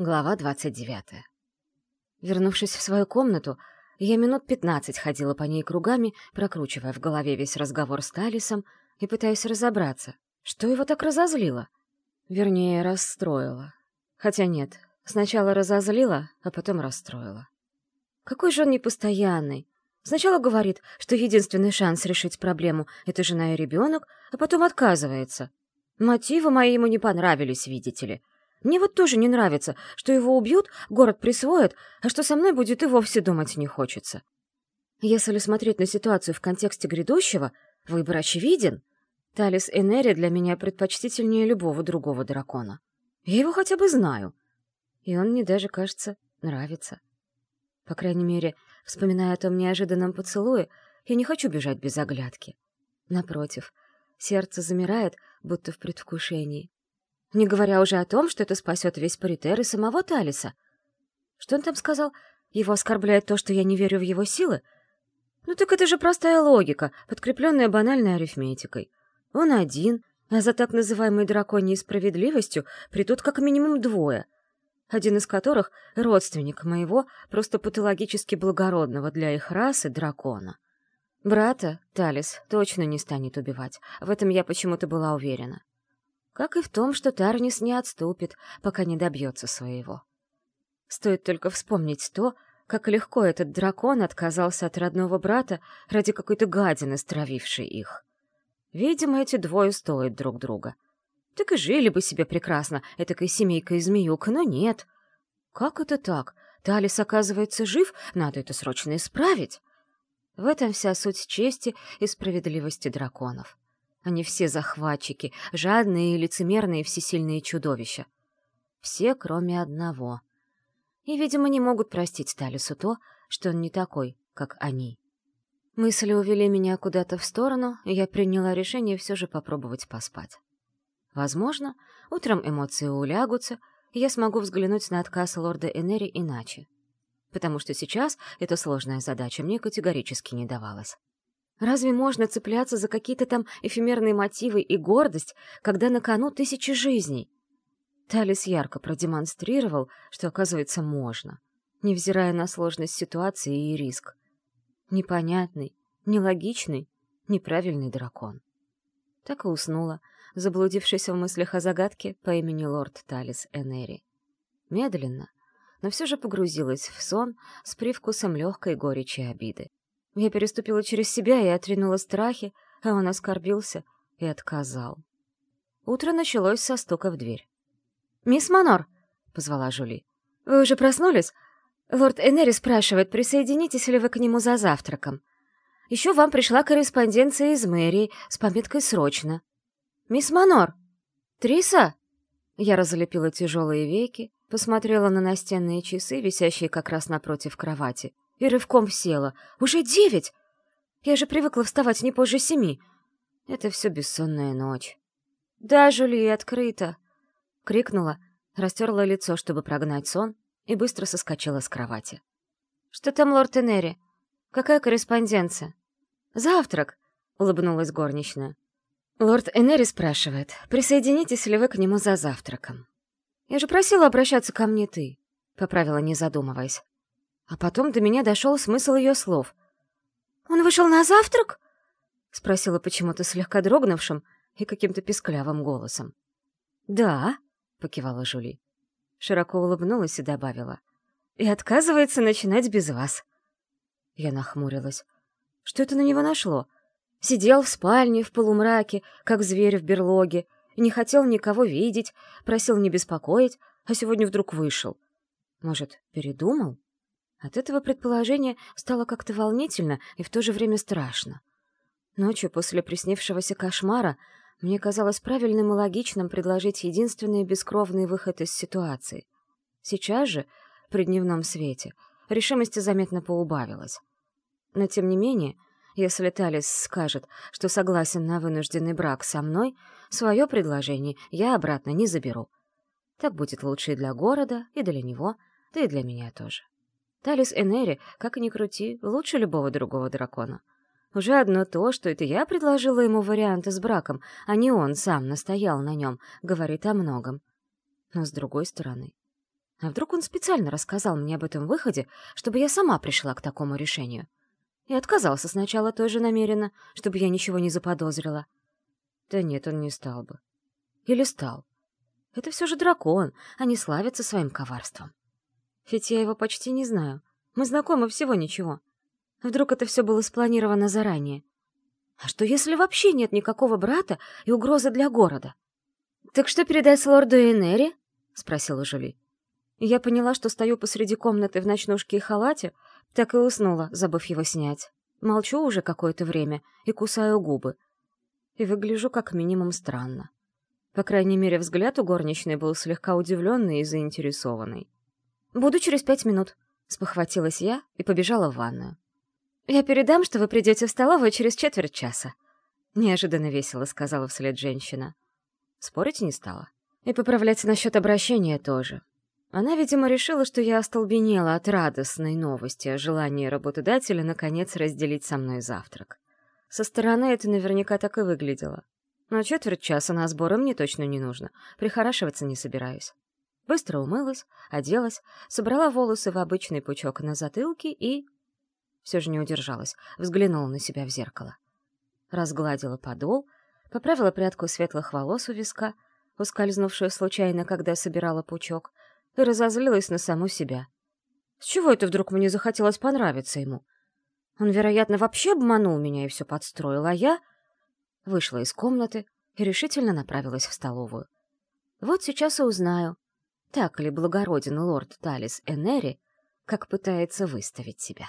Глава 29. Вернувшись в свою комнату, я минут пятнадцать ходила по ней кругами, прокручивая в голове весь разговор с Талисом и пытаясь разобраться, что его так разозлило. Вернее, расстроило. Хотя нет, сначала разозлила, а потом расстроила. Какой же он непостоянный. Сначала говорит, что единственный шанс решить проблему — это жена и ребенок, а потом отказывается. Мотивы мои ему не понравились, видите ли — мне вот тоже не нравится, что его убьют, город присвоят, а что со мной будет и вовсе думать не хочется. Если смотреть на ситуацию в контексте грядущего, выбор очевиден. Талис Энери для меня предпочтительнее любого другого дракона. Я его хотя бы знаю. И он мне даже, кажется, нравится. По крайней мере, вспоминая о том неожиданном поцелуе, я не хочу бежать без оглядки. Напротив, сердце замирает, будто в предвкушении. Не говоря уже о том, что это спасет весь паритер и самого Талиса. Что он там сказал? Его оскорбляет то, что я не верю в его силы? Ну так это же простая логика, подкрепленная банальной арифметикой. Он один, а за так называемой драконьей справедливостью придут как минимум двое, один из которых — родственник моего, просто патологически благородного для их расы дракона. Брата Талис точно не станет убивать, в этом я почему-то была уверена как и в том, что Тарнис не отступит, пока не добьется своего. Стоит только вспомнить то, как легко этот дракон отказался от родного брата ради какой-то гадины, стравившей их. Видимо, эти двое стоят друг друга. Так и жили бы себе прекрасно, этакой семейкой змеюк, но нет. Как это так? Талис, оказывается, жив, надо это срочно исправить. В этом вся суть чести и справедливости драконов. Они все захватчики, жадные и лицемерные всесильные чудовища. Все, кроме одного. И, видимо, не могут простить Талису то, что он не такой, как они. Мысли увели меня куда-то в сторону, и я приняла решение все же попробовать поспать. Возможно, утром эмоции улягутся, и я смогу взглянуть на отказ лорда Энери иначе. Потому что сейчас эта сложная задача мне категорически не давалась. Разве можно цепляться за какие-то там эфемерные мотивы и гордость, когда на кону тысячи жизней? Талис ярко продемонстрировал, что, оказывается, можно, невзирая на сложность ситуации и риск. Непонятный, нелогичный, неправильный дракон. Так и уснула, заблудившись в мыслях о загадке по имени лорд Талис Энери. Медленно, но все же погрузилась в сон с привкусом легкой горечи обиды. Я переступила через себя и отринула страхи, а он оскорбился и отказал. Утро началось со стука в дверь. «Мисс Манор!» — позвала Жули. «Вы уже проснулись? Лорд Энери спрашивает, присоединитесь ли вы к нему за завтраком. Еще вам пришла корреспонденция из мэрии с пометкой «Срочно». «Мисс Манор!» «Триса?» Я разлепила тяжелые веки, посмотрела на настенные часы, висящие как раз напротив кровати, и рывком села. «Уже девять! Я же привыкла вставать не позже семи. Это все бессонная ночь». «Да, Жули, открыто!» — крикнула, растерла лицо, чтобы прогнать сон, и быстро соскочила с кровати. «Что там, лорд Энери? Какая корреспонденция?» «Завтрак!» — улыбнулась горничная. «Лорд Энери спрашивает, присоединитесь ли вы к нему за завтраком?» «Я же просила обращаться ко мне ты», — поправила, не задумываясь. А потом до меня дошел смысл ее слов. «Он вышел на завтрак?» — спросила почему-то слегка дрогнувшим и каким-то писклявым голосом. «Да», — покивала Жули. Широко улыбнулась и добавила. «И отказывается начинать без вас». Я нахмурилась. Что это на него нашло? Сидел в спальне, в полумраке, как зверь в берлоге, не хотел никого видеть, просил не беспокоить, а сегодня вдруг вышел. Может, передумал? От этого предположения стало как-то волнительно и в то же время страшно. Ночью после приснившегося кошмара мне казалось правильным и логичным предложить единственный бескровный выход из ситуации. Сейчас же, при дневном свете, решимости заметно поубавилась. Но тем не менее, если Талис скажет, что согласен на вынужденный брак со мной, свое предложение я обратно не заберу. Так будет лучше и для города, и для него, да и для меня тоже. Талис Энери, как ни крути, лучше любого другого дракона. Уже одно то, что это я предложила ему варианты с браком, а не он сам настоял на нем, говорит о многом. Но с другой стороны, А вдруг он специально рассказал мне об этом выходе, чтобы я сама пришла к такому решению? И отказался сначала тоже намеренно, чтобы я ничего не заподозрила. Да нет, он не стал бы. Или стал. Это все же дракон, а не славится своим коварством. Ведь я его почти не знаю. Мы знакомы всего ничего. Вдруг это все было спланировано заранее. А что, если вообще нет никакого брата и угрозы для города? «Так что передать лорду Энери?» — спросила Жюли. Я поняла, что стою посреди комнаты в ночнушке и халате, так и уснула, забыв его снять. Молчу уже какое-то время и кусаю губы. И выгляжу как минимум странно. По крайней мере, взгляд у горничной был слегка удивленный и заинтересованный. «Буду через пять минут», — спохватилась я и побежала в ванную. «Я передам, что вы придете в столовую через четверть часа», — неожиданно весело сказала вслед женщина. Спорить не стала. И поправлять насчет обращения тоже. Она, видимо, решила, что я остолбенела от радостной новости о желании работодателя наконец разделить со мной завтрак. Со стороны это наверняка так и выглядело. Но четверть часа на сборы мне точно не нужно. Прихорашиваться не собираюсь. Быстро умылась, оделась, собрала волосы в обычный пучок на затылке и... Все же не удержалась, взглянула на себя в зеркало. Разгладила подол, поправила прядку светлых волос у виска, ускользнувшую случайно, когда собирала пучок, и разозлилась на саму себя. С чего это вдруг мне захотелось понравиться ему? Он, вероятно, вообще обманул меня и все подстроил, а я вышла из комнаты и решительно направилась в столовую. Вот сейчас и узнаю, так ли благороден лорд Талис Энери, как пытается выставить себя.